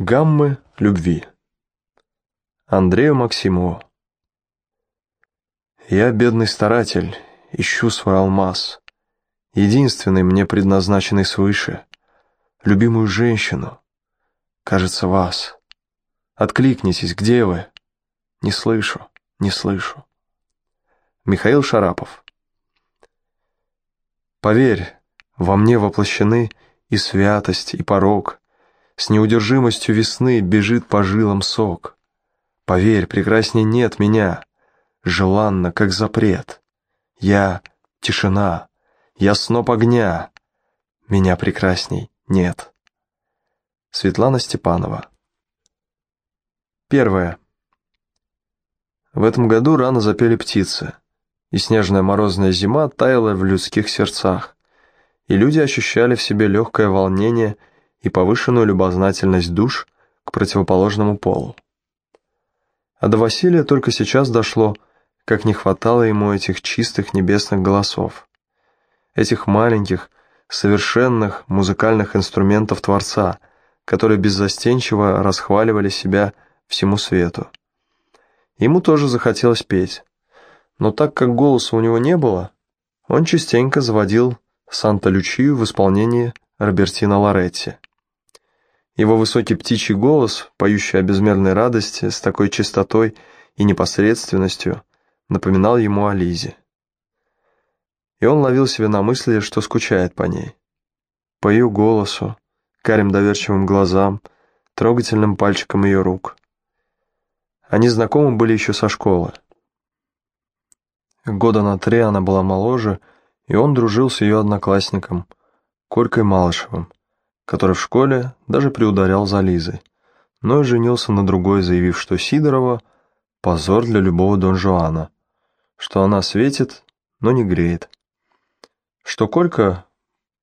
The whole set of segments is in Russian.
Гаммы любви. Андрею Максимову. Я бедный старатель, ищу свой алмаз, единственный мне предназначенный свыше, любимую женщину, кажется, вас. Откликнитесь, где вы? Не слышу, не слышу. Михаил Шарапов. Поверь, во мне воплощены и святость, и порог, с неудержимостью весны бежит по жилам сок. Поверь, прекрасней нет меня, желанно, как запрет. Я — тишина, я сноп огня, меня прекрасней нет. Светлана Степанова Первое. В этом году рано запели птицы, и снежная морозная зима таяла в людских сердцах, и люди ощущали в себе легкое волнение и повышенную любознательность душ к противоположному полу. А до Василия только сейчас дошло, как не хватало ему этих чистых небесных голосов, этих маленьких, совершенных музыкальных инструментов Творца, которые беззастенчиво расхваливали себя всему свету. Ему тоже захотелось петь, но так как голоса у него не было, он частенько заводил Санта-Лючию в исполнении Робертино Лоретти. Его высокий птичий голос, поющий о безмерной радости, с такой чистотой и непосредственностью, напоминал ему о Лизе. И он ловил себя на мысли, что скучает по ней. По ее голосу, карим доверчивым глазам, трогательным пальчикам ее рук. Они знакомы были еще со школы. Года на три она была моложе, и он дружил с ее одноклассником, Колькой Малышевым, который в школе даже приударял за Лизой, но и женился на другой, заявив, что Сидорова – позор для любого Дон Жуана, что она светит, но не греет. Что Колька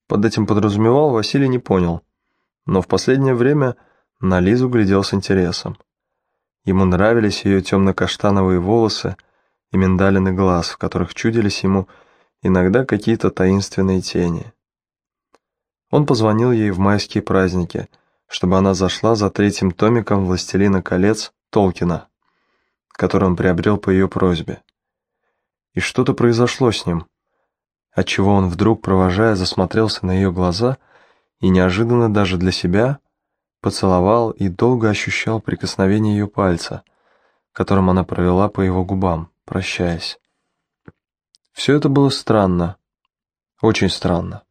под этим подразумевал, Василий не понял, но в последнее время на Лизу глядел с интересом. Ему нравились ее темно-каштановые волосы и миндалины глаз, в которых чудились ему иногда какие-то таинственные тени. Он позвонил ей в майские праздники, чтобы она зашла за третьим томиком «Властелина колец» Толкина, который он приобрел по ее просьбе. И что-то произошло с ним, отчего он вдруг, провожая, засмотрелся на ее глаза и неожиданно даже для себя поцеловал и долго ощущал прикосновение ее пальца, которым она провела по его губам, прощаясь. Все это было странно, очень странно.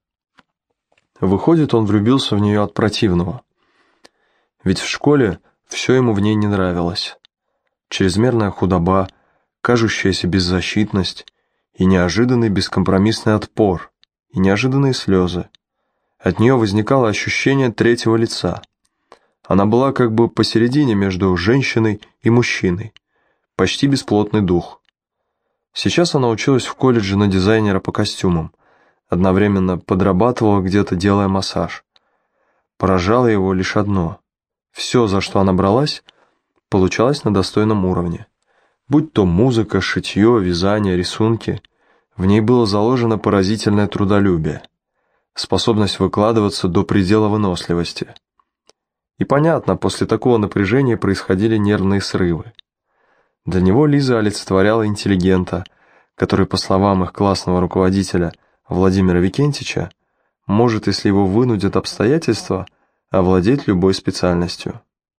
Выходит, он влюбился в нее от противного. Ведь в школе все ему в ней не нравилось. Чрезмерная худоба, кажущаяся беззащитность и неожиданный бескомпромиссный отпор, и неожиданные слезы. От нее возникало ощущение третьего лица. Она была как бы посередине между женщиной и мужчиной, почти бесплотный дух. Сейчас она училась в колледже на дизайнера по костюмам – одновременно подрабатывала где-то, делая массаж. Поражало его лишь одно. Все, за что она бралась, получалось на достойном уровне. Будь то музыка, шитье, вязание, рисунки, в ней было заложено поразительное трудолюбие, способность выкладываться до предела выносливости. И понятно, после такого напряжения происходили нервные срывы. Для него Лиза олицетворяла интеллигента, который, по словам их классного руководителя, Владимира Викентича может, если его вынудят обстоятельства, овладеть любой специальностью.